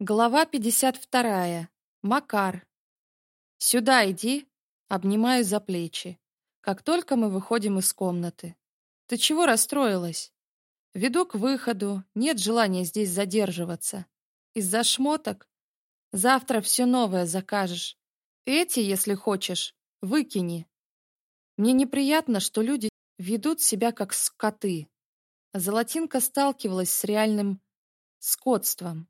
Глава 52. Макар. «Сюда иди!» — обнимаю за плечи. Как только мы выходим из комнаты. «Ты чего расстроилась?» Веду к выходу, нет желания здесь задерживаться. Из-за шмоток? Завтра все новое закажешь. Эти, если хочешь, выкини. Мне неприятно, что люди ведут себя как скоты. Золотинка сталкивалась с реальным скотством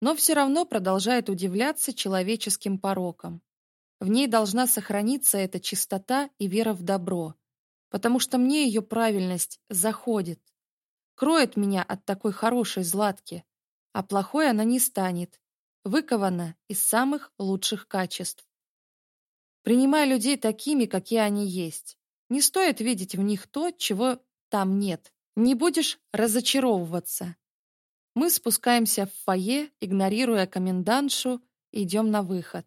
но все равно продолжает удивляться человеческим порокам. В ней должна сохраниться эта чистота и вера в добро, потому что мне ее правильность заходит, кроет меня от такой хорошей златки, а плохой она не станет, выкована из самых лучших качеств. Принимая людей такими, какие они есть, не стоит видеть в них то, чего там нет. Не будешь разочаровываться, мы спускаемся в фойе, игнорируя комендантшу, идем на выход.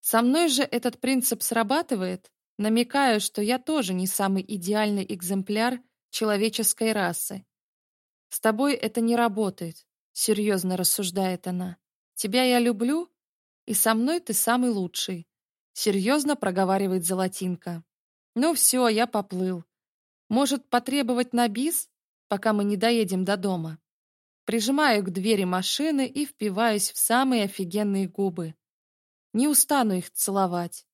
Со мной же этот принцип срабатывает, намекая, что я тоже не самый идеальный экземпляр человеческой расы. «С тобой это не работает», — серьезно рассуждает она. «Тебя я люблю, и со мной ты самый лучший», — серьезно проговаривает Золотинка. «Ну все, я поплыл. Может, потребовать на бис, пока мы не доедем до дома?» прижимаю к двери машины и впиваюсь в самые офигенные губы. Не устану их целовать.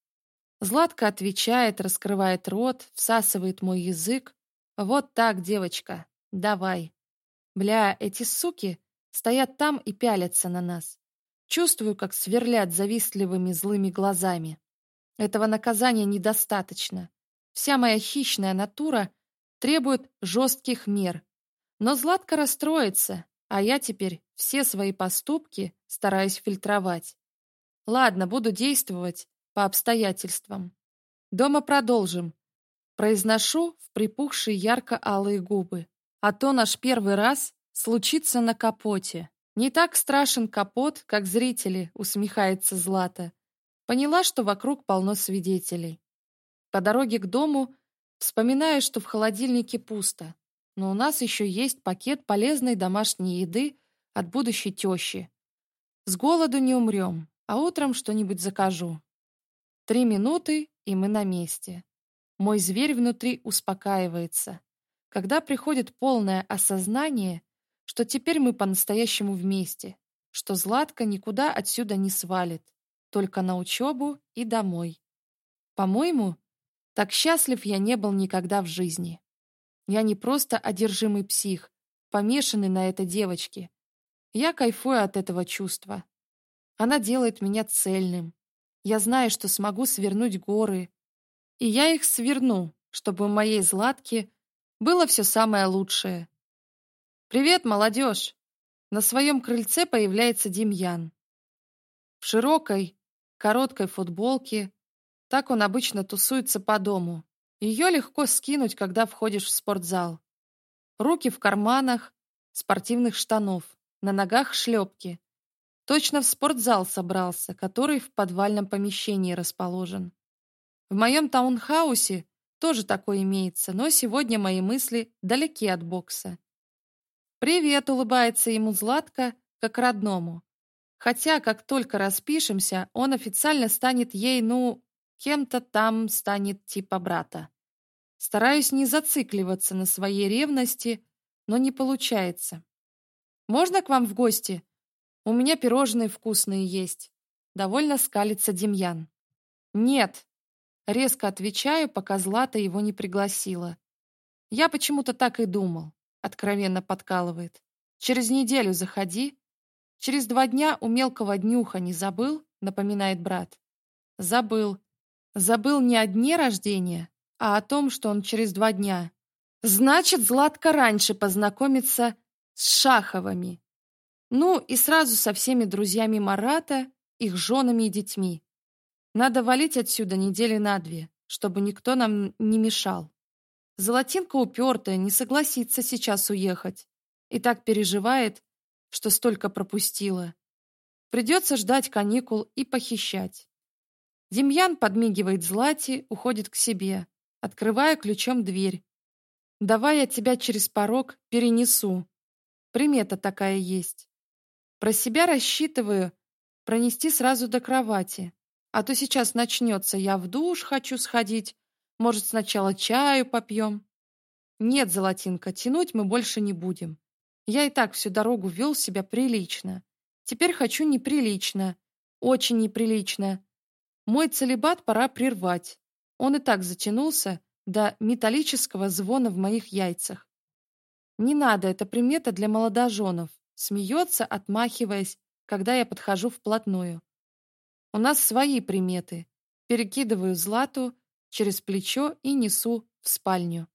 Златка отвечает, раскрывает рот, всасывает мой язык. Вот так, девочка, давай. Бля, эти суки стоят там и пялятся на нас. Чувствую, как сверлят завистливыми злыми глазами. Этого наказания недостаточно. Вся моя хищная натура требует жестких мер. Но Златка расстроится, а я теперь все свои поступки стараюсь фильтровать. Ладно, буду действовать по обстоятельствам. Дома продолжим. Произношу в припухшие ярко-алые губы. А то наш первый раз случится на капоте. Не так страшен капот, как зрители, усмехается Злата. Поняла, что вокруг полно свидетелей. По дороге к дому вспоминаю, что в холодильнике пусто но у нас еще есть пакет полезной домашней еды от будущей тещи. С голоду не умрем, а утром что-нибудь закажу. Три минуты, и мы на месте. Мой зверь внутри успокаивается. Когда приходит полное осознание, что теперь мы по-настоящему вместе, что Златка никуда отсюда не свалит, только на учебу и домой. По-моему, так счастлив я не был никогда в жизни. Я не просто одержимый псих, помешанный на этой девочке. Я кайфую от этого чувства. Она делает меня цельным. Я знаю, что смогу свернуть горы. И я их сверну, чтобы в моей Златке было все самое лучшее. «Привет, молодежь!» На своем крыльце появляется Демьян. В широкой, короткой футболке, так он обычно тусуется по дому. Ее легко скинуть, когда входишь в спортзал. Руки в карманах, спортивных штанов, на ногах шлепки. Точно в спортзал собрался, который в подвальном помещении расположен. В моем таунхаусе тоже такое имеется, но сегодня мои мысли далеки от бокса. «Привет!» — улыбается ему Златка, как родному. Хотя, как только распишемся, он официально станет ей, ну, кем-то там станет типа брата. Стараюсь не зацикливаться на своей ревности, но не получается. «Можно к вам в гости? У меня пирожные вкусные есть», — довольно скалится Демьян. «Нет», — резко отвечаю, пока Злата его не пригласила. «Я почему-то так и думал», — откровенно подкалывает. «Через неделю заходи. Через два дня у мелкого днюха не забыл?» — напоминает брат. «Забыл», Забыл не о дне рождения, а о том, что он через два дня. Значит, Златка раньше познакомится с Шаховыми. Ну и сразу со всеми друзьями Марата, их женами и детьми. Надо валить отсюда недели на две, чтобы никто нам не мешал. Золотинка упертая, не согласится сейчас уехать. И так переживает, что столько пропустила. Придется ждать каникул и похищать. Демьян подмигивает Злате, уходит к себе. открывая ключом дверь. «Давай я тебя через порог перенесу». Примета такая есть. Про себя рассчитываю пронести сразу до кровати. А то сейчас начнется. Я в душ хочу сходить. Может, сначала чаю попьем. Нет, Золотинка, тянуть мы больше не будем. Я и так всю дорогу вел себя прилично. Теперь хочу неприлично. Очень неприлично. Мой целебат пора прервать. Он и так затянулся до металлического звона в моих яйцах. Не надо, это примета для молодоженов. Смеется, отмахиваясь, когда я подхожу вплотную. У нас свои приметы. Перекидываю Злату через плечо и несу в спальню.